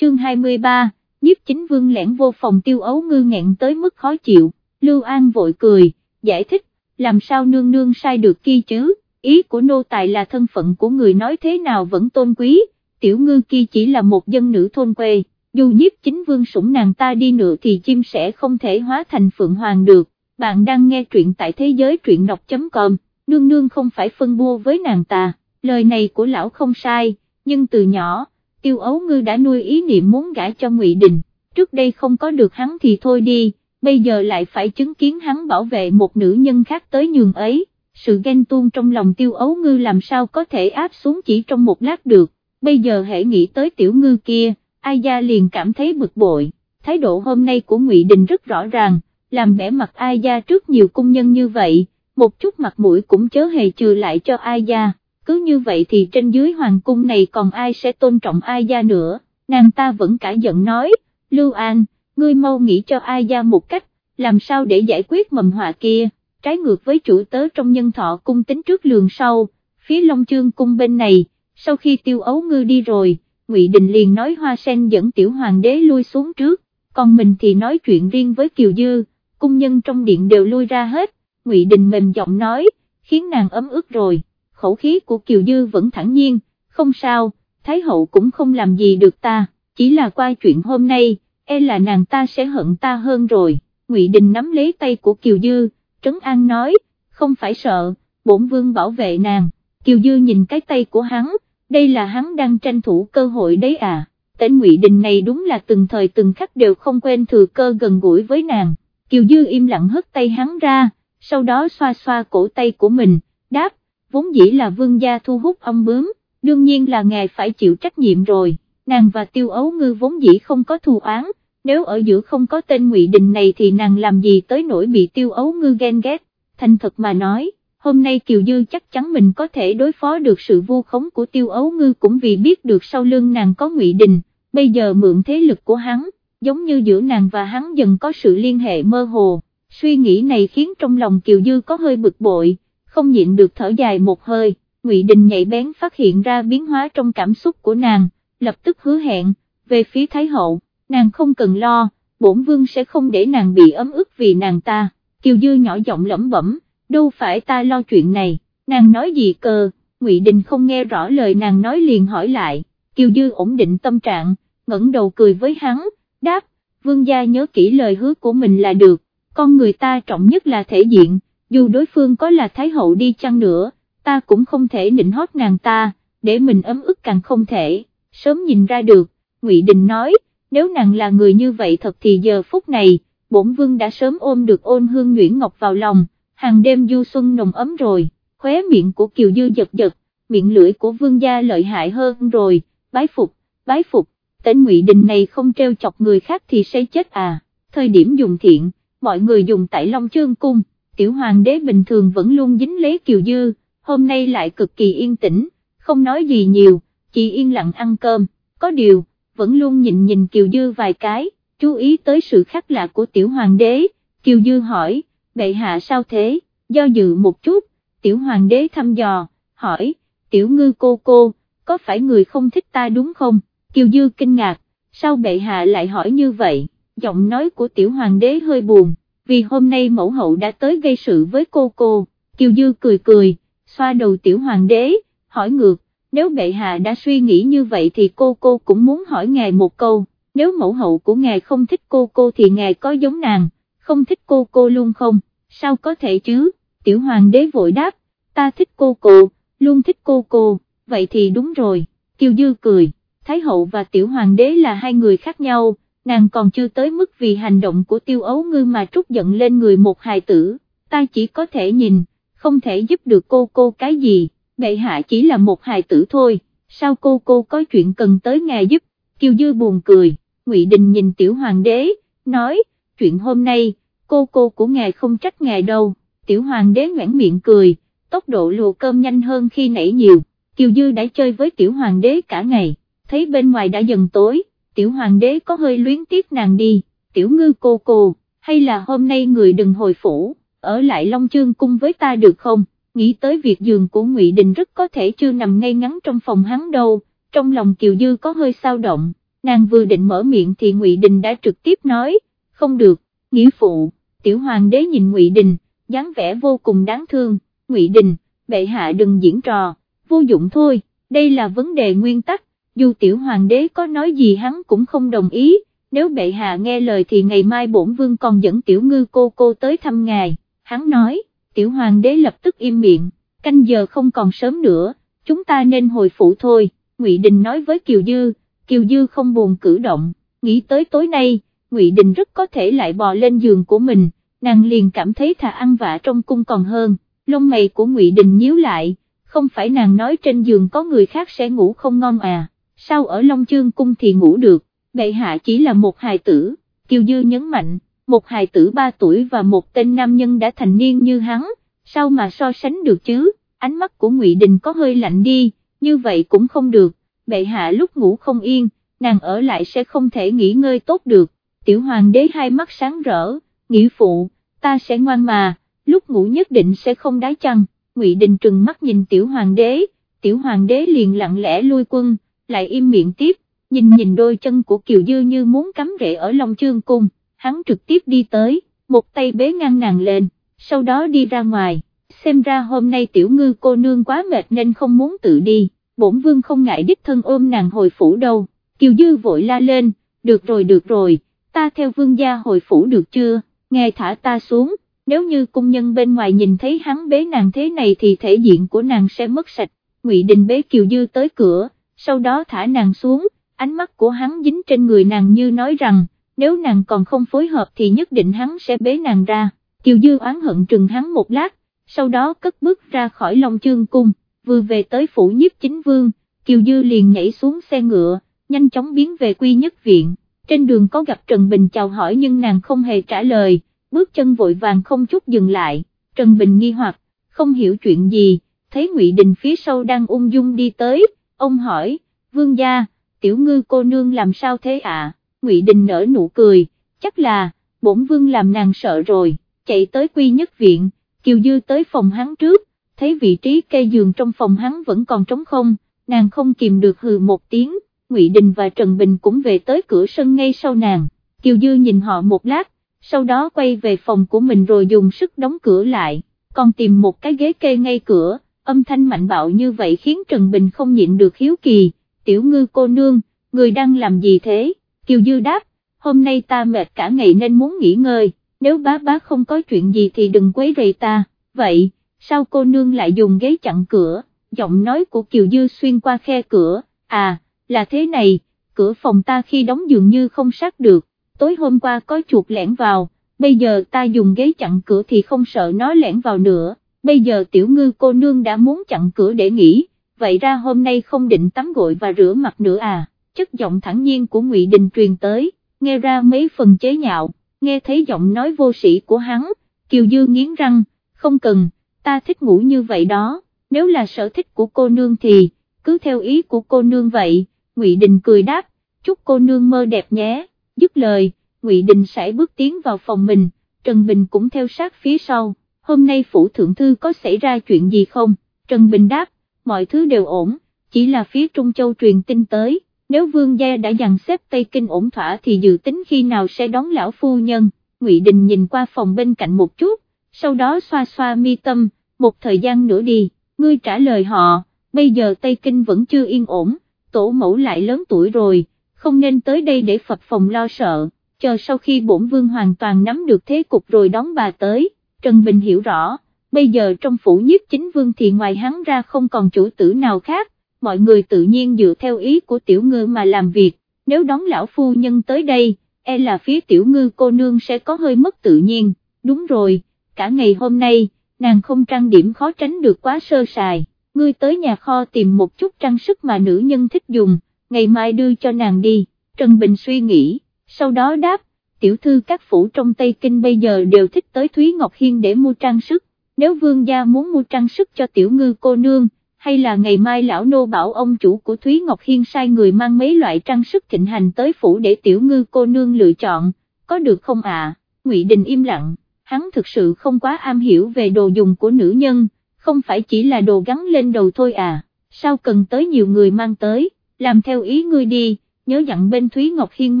chương 23, nhiếp chính vương lẻn vô phòng tiêu ấu ngư nghẹn tới mức khó chịu, Lưu An vội cười, giải thích, làm sao nương nương sai được kia chứ, ý của nô tài là thân phận của người nói thế nào vẫn tôn quý, tiểu ngư kia chỉ là một dân nữ thôn quê, dù nhiếp chính vương sủng nàng ta đi nữa thì chim sẽ không thể hóa thành phượng hoàng được, bạn đang nghe truyện tại thế giới truyện đọc.com, nương nương không phải phân bua với nàng ta, lời này của lão không sai, nhưng từ nhỏ, tiêu ấu ngư đã nuôi ý niệm muốn gả cho ngụy Đình, trước đây không có được hắn thì thôi đi, bây giờ lại phải chứng kiến hắn bảo vệ một nữ nhân khác tới nhường ấy, sự ghen tuông trong lòng tiêu ấu ngư làm sao có thể áp xuống chỉ trong một lát được, bây giờ hãy nghĩ tới tiểu ngư kia, ai gia liền cảm thấy bực bội, thái độ hôm nay của ngụy Đình rất rõ ràng, làm bẻ mặt ai gia trước nhiều cung nhân như vậy, một chút mặt mũi cũng chớ hề trừ lại cho ai gia cứ như vậy thì trên dưới hoàng cung này còn ai sẽ tôn trọng ai gia nữa, nàng ta vẫn cả giận nói, Lưu An, ngươi mau nghĩ cho ai gia một cách, làm sao để giải quyết mầm họa kia, trái ngược với chủ tớ trong nhân thọ cung tính trước lường sau, phía Long Chương cung bên này, sau khi tiêu ấu ngư đi rồi, Ngụy Đình liền nói hoa sen dẫn tiểu hoàng đế lui xuống trước, còn mình thì nói chuyện riêng với Kiều Dư, cung nhân trong điện đều lui ra hết, Ngụy Đình mềm giọng nói, khiến nàng ấm ức rồi khẩu khí của Kiều Dư vẫn thẳng nhiên, không sao, Thái hậu cũng không làm gì được ta, chỉ là qua chuyện hôm nay, e là nàng ta sẽ hận ta hơn rồi, Ngụy Đình nắm lấy tay của Kiều Dư, Trấn An nói, không phải sợ, bổn vương bảo vệ nàng, Kiều Dư nhìn cái tay của hắn, đây là hắn đang tranh thủ cơ hội đấy à, tên Ngụy Đình này đúng là từng thời từng khắc đều không quên thừa cơ gần gũi với nàng, Kiều Dư im lặng hất tay hắn ra, sau đó xoa xoa cổ tay của mình, đáp, vốn dĩ là vương gia thu hút ông bướm, đương nhiên là ngài phải chịu trách nhiệm rồi, nàng và tiêu ấu ngư vốn dĩ không có thù oán, nếu ở giữa không có tên ngụy Đình này thì nàng làm gì tới nỗi bị tiêu ấu ngư ghen ghét, thành thật mà nói, hôm nay Kiều Dư chắc chắn mình có thể đối phó được sự vu khống của tiêu ấu ngư cũng vì biết được sau lưng nàng có ngụy Đình, bây giờ mượn thế lực của hắn, giống như giữa nàng và hắn dần có sự liên hệ mơ hồ, suy nghĩ này khiến trong lòng Kiều Dư có hơi bực bội không nhịn được thở dài một hơi, Ngụy Đình nhạy bén phát hiện ra biến hóa trong cảm xúc của nàng, lập tức hứa hẹn, về phía Thái Hậu, nàng không cần lo, bổn vương sẽ không để nàng bị ấm ức vì nàng ta, Kiều Dư nhỏ giọng lẩm bẩm, đâu phải ta lo chuyện này, nàng nói gì cơ, Ngụy Đình không nghe rõ lời nàng nói liền hỏi lại, Kiều Dư ổn định tâm trạng, ngẩng đầu cười với hắn, đáp, vương gia nhớ kỹ lời hứa của mình là được, con người ta trọng nhất là thể diện dù đối phương có là thái hậu đi chăng nữa, ta cũng không thể nịnh hót nàng ta, để mình ấm ức càng không thể, sớm nhìn ra được, Ngụy Đình nói, nếu nàng là người như vậy thật thì giờ phút này, bổn vương đã sớm ôm được ôn hương Nguyễn Ngọc vào lòng, hàng đêm du xuân nồng ấm rồi, khóe miệng của Kiều Dư giật giật, miệng lưỡi của vương gia lợi hại hơn rồi, bái phục, bái phục, tên Ngụy Đình này không treo chọc người khác thì sẽ chết à, thời điểm dùng thiện, mọi người dùng tại Long Chương Cung tiểu hoàng đế bình thường vẫn luôn dính lấy Kiều Dư, hôm nay lại cực kỳ yên tĩnh, không nói gì nhiều, chỉ yên lặng ăn cơm, có điều, vẫn luôn nhìn nhìn Kiều Dư vài cái, chú ý tới sự khác lạ của tiểu hoàng đế, Kiều Dư hỏi, bệ hạ sao thế, do dự một chút, tiểu hoàng đế thăm dò, hỏi, tiểu ngư cô cô, có phải người không thích ta đúng không, Kiều Dư kinh ngạc, sao bệ hạ lại hỏi như vậy, giọng nói của tiểu hoàng đế hơi buồn, vì hôm nay mẫu hậu đã tới gây sự với cô cô, Kiều Dư cười cười, xoa đầu tiểu hoàng đế, hỏi ngược, nếu bệ hạ đã suy nghĩ như vậy thì cô cô cũng muốn hỏi ngài một câu, nếu mẫu hậu của ngài không thích cô cô thì ngài có giống nàng, không thích cô cô luôn không, sao có thể chứ, tiểu hoàng đế vội đáp, ta thích cô cô, luôn thích cô cô, vậy thì đúng rồi, Kiều Dư cười, Thái hậu và tiểu hoàng đế là hai người khác nhau, nàng còn chưa tới mức vì hành động của tiêu ấu ngư mà trút giận lên người một hài tử, ta chỉ có thể nhìn, không thể giúp được cô cô cái gì, bệ hạ chỉ là một hài tử thôi, sao cô cô có chuyện cần tới ngài giúp, kiều dư buồn cười, ngụy Đình nhìn tiểu hoàng đế, nói, chuyện hôm nay, cô cô của ngài không trách ngài đâu, tiểu hoàng đế ngoãn miệng cười, tốc độ lùa cơm nhanh hơn khi nãy nhiều, kiều dư đã chơi với tiểu hoàng đế cả ngày, thấy bên ngoài đã dần tối tiểu hoàng đế có hơi luyến tiếc nàng đi, tiểu ngư cô cô, hay là hôm nay người đừng hồi phủ, ở lại Long Chương cung với ta được không, nghĩ tới việc giường của Ngụy Đình rất có thể chưa nằm ngay ngắn trong phòng hắn đâu, trong lòng Kiều Dư có hơi sao động, nàng vừa định mở miệng thì Ngụy Đình đã trực tiếp nói, không được, nghĩa phụ, tiểu hoàng đế nhìn Ngụy Đình, dáng vẻ vô cùng đáng thương, Ngụy Đình, bệ hạ đừng diễn trò, vô dụng thôi, đây là vấn đề nguyên tắc, dù tiểu hoàng đế có nói gì hắn cũng không đồng ý, nếu bệ hạ nghe lời thì ngày mai bổn vương còn dẫn tiểu ngư cô cô tới thăm ngài, hắn nói, tiểu hoàng đế lập tức im miệng, canh giờ không còn sớm nữa, chúng ta nên hồi phủ thôi, Ngụy Đình nói với Kiều Dư, Kiều Dư không buồn cử động, nghĩ tới tối nay, Ngụy Đình rất có thể lại bò lên giường của mình, nàng liền cảm thấy thà ăn vạ trong cung còn hơn, lông mày của Ngụy Đình nhíu lại, không phải nàng nói trên giường có người khác sẽ ngủ không ngon à, sao ở Long Chương cung thì ngủ được, bệ hạ chỉ là một hài tử, Kiều Dư nhấn mạnh, một hài tử ba tuổi và một tên nam nhân đã thành niên như hắn, sao mà so sánh được chứ, ánh mắt của Ngụy Đình có hơi lạnh đi, như vậy cũng không được, bệ hạ lúc ngủ không yên, nàng ở lại sẽ không thể nghỉ ngơi tốt được, tiểu hoàng đế hai mắt sáng rỡ, nghĩ phụ, ta sẽ ngoan mà, lúc ngủ nhất định sẽ không đái chăng, Ngụy Đình trừng mắt nhìn tiểu hoàng đế, tiểu hoàng đế liền lặng lẽ lui quân, lại im miệng tiếp, nhìn nhìn đôi chân của Kiều Dư như muốn cắm rễ ở Long Chương Cung, hắn trực tiếp đi tới, một tay bế ngang nàng lên, sau đó đi ra ngoài, xem ra hôm nay tiểu ngư cô nương quá mệt nên không muốn tự đi, bổn vương không ngại đích thân ôm nàng hồi phủ đâu, Kiều Dư vội la lên, được rồi được rồi, ta theo vương gia hồi phủ được chưa, nghe thả ta xuống, nếu như cung nhân bên ngoài nhìn thấy hắn bế nàng thế này thì thể diện của nàng sẽ mất sạch, Ngụy Đình bế Kiều Dư tới cửa, sau đó thả nàng xuống, ánh mắt của hắn dính trên người nàng như nói rằng, nếu nàng còn không phối hợp thì nhất định hắn sẽ bế nàng ra, Kiều Dư oán hận trừng hắn một lát, sau đó cất bước ra khỏi Long Chương Cung, vừa về tới phủ nhiếp chính vương, Kiều Dư liền nhảy xuống xe ngựa, nhanh chóng biến về quy nhất viện, trên đường có gặp Trần Bình chào hỏi nhưng nàng không hề trả lời, bước chân vội vàng không chút dừng lại, Trần Bình nghi hoặc, không hiểu chuyện gì, thấy Ngụy Đình phía sau đang ung dung đi tới, ông hỏi, vương gia, tiểu ngư cô nương làm sao thế ạ, à? Ngụy Đình nở nụ cười, chắc là, bổn vương làm nàng sợ rồi, chạy tới quy nhất viện, Kiều Dư tới phòng hắn trước, thấy vị trí cây giường trong phòng hắn vẫn còn trống không, nàng không kìm được hừ một tiếng, Ngụy Đình và Trần Bình cũng về tới cửa sân ngay sau nàng, Kiều Dư nhìn họ một lát, sau đó quay về phòng của mình rồi dùng sức đóng cửa lại, còn tìm một cái ghế kê ngay cửa, âm thanh mạnh bạo như vậy khiến Trần Bình không nhịn được hiếu kỳ, tiểu ngư cô nương, người đang làm gì thế, Kiều Dư đáp, hôm nay ta mệt cả ngày nên muốn nghỉ ngơi, nếu bá bá không có chuyện gì thì đừng quấy rầy ta, vậy, sao cô nương lại dùng ghế chặn cửa, giọng nói của Kiều Dư xuyên qua khe cửa, à, là thế này, cửa phòng ta khi đóng dường như không sát được, tối hôm qua có chuột lẻn vào, bây giờ ta dùng ghế chặn cửa thì không sợ nó lẻn vào nữa, bây giờ tiểu ngư cô nương đã muốn chặn cửa để nghỉ, vậy ra hôm nay không định tắm gội và rửa mặt nữa à, chất giọng thẳng nhiên của Ngụy Đình truyền tới, nghe ra mấy phần chế nhạo, nghe thấy giọng nói vô sĩ của hắn, Kiều Dư nghiến răng, không cần, ta thích ngủ như vậy đó, nếu là sở thích của cô nương thì, cứ theo ý của cô nương vậy, Ngụy Đình cười đáp, chúc cô nương mơ đẹp nhé, dứt lời, Ngụy Đình sẽ bước tiến vào phòng mình, Trần Bình cũng theo sát phía sau, hôm nay phủ thượng thư có xảy ra chuyện gì không, Trần Bình đáp, mọi thứ đều ổn, chỉ là phía Trung Châu truyền tin tới, nếu vương gia đã dàn xếp Tây Kinh ổn thỏa thì dự tính khi nào sẽ đón lão phu nhân, Ngụy Đình nhìn qua phòng bên cạnh một chút, sau đó xoa xoa mi tâm, một thời gian nữa đi, ngươi trả lời họ, bây giờ Tây Kinh vẫn chưa yên ổn, tổ mẫu lại lớn tuổi rồi, không nên tới đây để Phật phòng lo sợ, chờ sau khi bổn vương hoàn toàn nắm được thế cục rồi đón bà tới, Trần Bình hiểu rõ, bây giờ trong phủ nhiếp chính vương thì ngoài hắn ra không còn chủ tử nào khác, mọi người tự nhiên dựa theo ý của tiểu ngư mà làm việc, nếu đón lão phu nhân tới đây, e là phía tiểu ngư cô nương sẽ có hơi mất tự nhiên, đúng rồi, cả ngày hôm nay, nàng không trang điểm khó tránh được quá sơ sài, ngươi tới nhà kho tìm một chút trang sức mà nữ nhân thích dùng, ngày mai đưa cho nàng đi, Trần Bình suy nghĩ, sau đó đáp, tiểu thư các phủ trong Tây Kinh bây giờ đều thích tới Thúy Ngọc Hiên để mua trang sức, nếu vương gia muốn mua trang sức cho tiểu ngư cô nương, hay là ngày mai lão nô bảo ông chủ của Thúy Ngọc Hiên sai người mang mấy loại trang sức thịnh hành tới phủ để tiểu ngư cô nương lựa chọn, có được không ạ? Ngụy Đình im lặng, hắn thực sự không quá am hiểu về đồ dùng của nữ nhân, không phải chỉ là đồ gắn lên đầu thôi à, sao cần tới nhiều người mang tới, làm theo ý ngươi đi, nhớ dặn bên Thúy Ngọc Hiên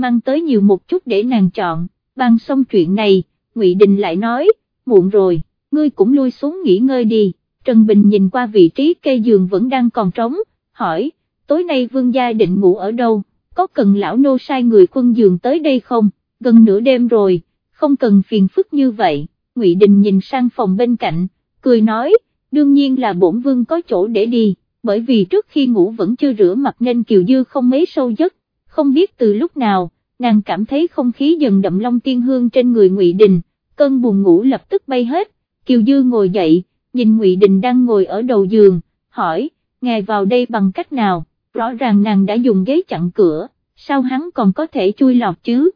mang tới nhiều một chút để nàng chọn, bàn xong chuyện này, Ngụy Đình lại nói, muộn rồi, ngươi cũng lui xuống nghỉ ngơi đi, Trần Bình nhìn qua vị trí cây giường vẫn đang còn trống, hỏi, tối nay vương gia định ngủ ở đâu, có cần lão nô sai người quân giường tới đây không, gần nửa đêm rồi, không cần phiền phức như vậy, Ngụy Đình nhìn sang phòng bên cạnh, cười nói, đương nhiên là bổn vương có chỗ để đi, bởi vì trước khi ngủ vẫn chưa rửa mặt nên Kiều Dư không mấy sâu giấc, không biết từ lúc nào, nàng cảm thấy không khí dần đậm long tiên hương trên người Ngụy Đình, cơn buồn ngủ lập tức bay hết, Kiều Dư ngồi dậy, nhìn Ngụy Đình đang ngồi ở đầu giường, hỏi, ngài vào đây bằng cách nào, rõ ràng nàng đã dùng ghế chặn cửa, sao hắn còn có thể chui lọt chứ?